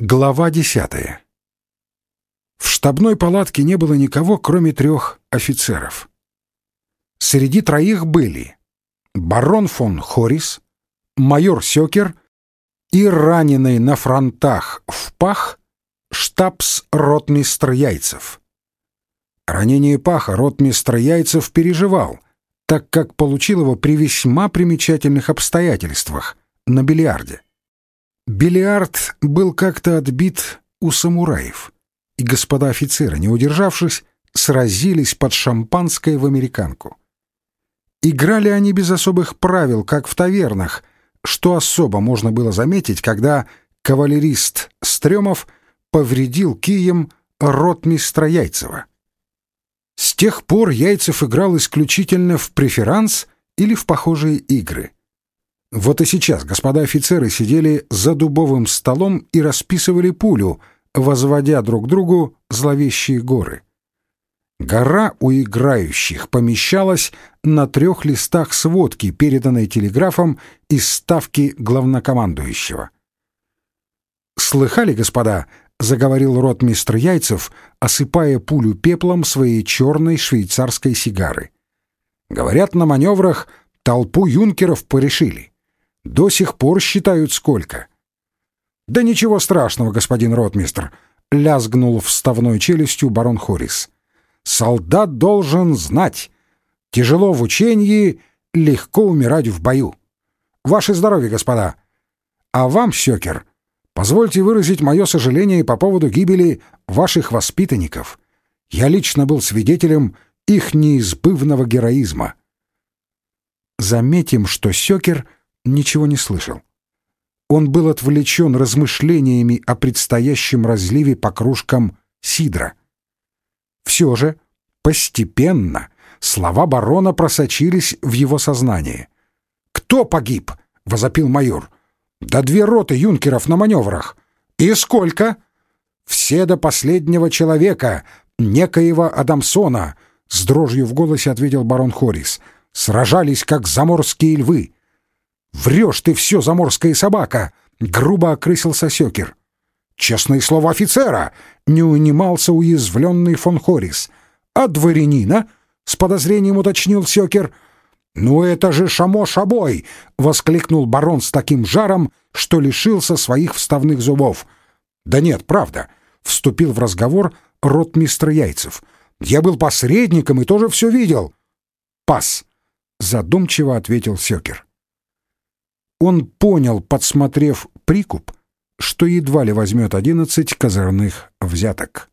Глава десятая. В штабной палатке не было никого, кроме трех офицеров. Среди троих были барон фон Хорис, майор Сёкер и раненый на фронтах в пах штабс-ротмистр Яйцев. Ранение паха ротмистр Яйцев переживал, так как получил его при весьма примечательных обстоятельствах на бильярде. Бильярд был как-то отбит у самураев, и господа офицеры, не удержавшись, сразились под шампанское в американку. Играли они без особых правил, как в тавернах, что особо можно было заметить, когда кавалерист Стрёмов повредил кием ротмистра Яйцева. С тех пор Яйцев играл исключительно в преферанс или в похожие игры. Вот и сейчас господа офицеры сидели за дубовым столом и расписывали пулю, возводя друг другу зловещие горы. Гора у играющих помещалась на трех листах сводки, переданной телеграфом из ставки главнокомандующего. «Слыхали, господа?» — заговорил ротмистр Яйцев, осыпая пулю пеплом своей черной швейцарской сигары. «Говорят, на маневрах толпу юнкеров порешили. До сих пор считают сколько. Да ничего страшного, господин ротмистр, лязгнул вставной челюстью барон Хорис. Солдат должен знать, тяжело в учении, легко умирать в бою. Ваше здоровье, господа. А вам, Сёкер, позвольте выразить мое сожаление по поводу гибели ваших воспитанников. Я лично был свидетелем их неизбывного героизма. Заметим, что Сёкер — ничего не слышал. Он был отвлечен размышлениями о предстоящем разливе по кружкам сидра. Все же постепенно слова барона просочились в его сознание. «Кто погиб?» — возопил майор. «Да две роты юнкеров на маневрах». «И сколько?» «Все до последнего человека, некоего Адамсона», — с дрожью в голосе ответил барон Хорис. «Сражались, как заморские львы. «Врешь ты все, заморская собака!» — грубо окрысился Сёкер. «Честное слово офицера!» — не унимался уязвленный фон Хорис. «А дворянина?» — с подозрением уточнил Сёкер. «Ну это же шамо-шабой!» — воскликнул барон с таким жаром, что лишился своих вставных зубов. «Да нет, правда!» — вступил в разговор ротмистр Яйцев. «Я был посредником и тоже все видел». «Пас!» — задумчиво ответил Сёкер. Он понял, подсмотрев прикуп, что едва ли возьмет одиннадцать козырных взяток.